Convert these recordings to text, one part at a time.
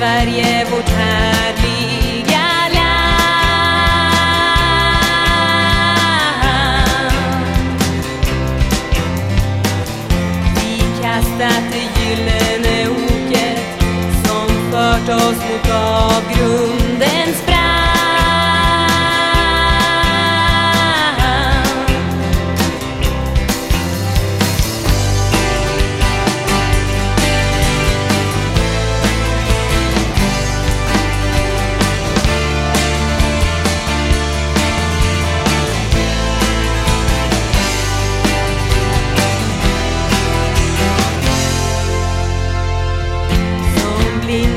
Sverige, vårt härliga land. Vi kastat det gyllene oket som fört oss mot avgrundens brant.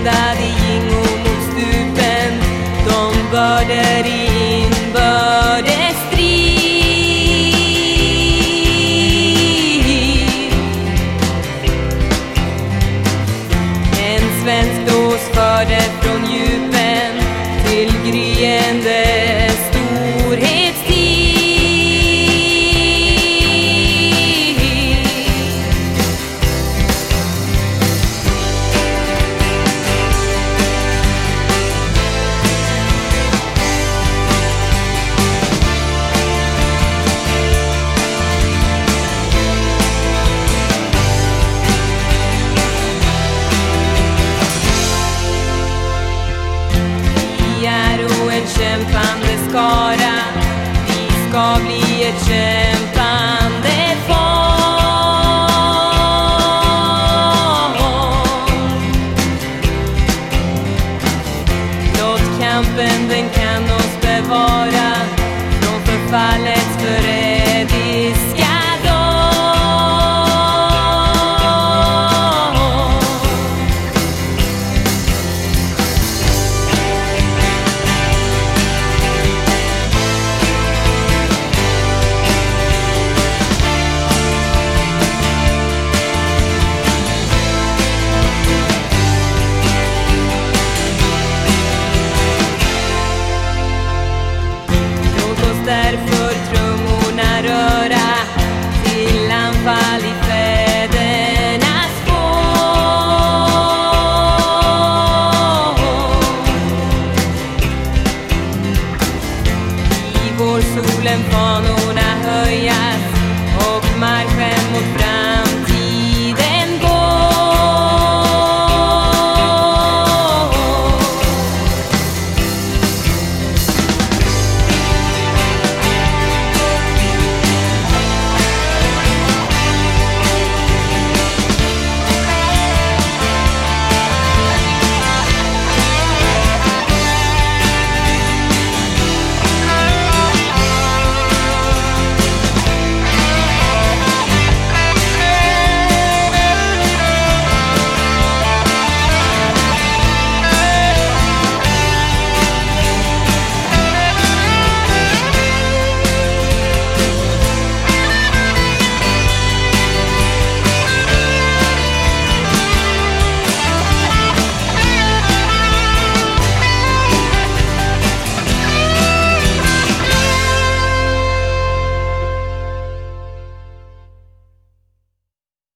blandade gingo mot stupen. De började ska be a känt går solen fanorna höjas och marschen mot fram.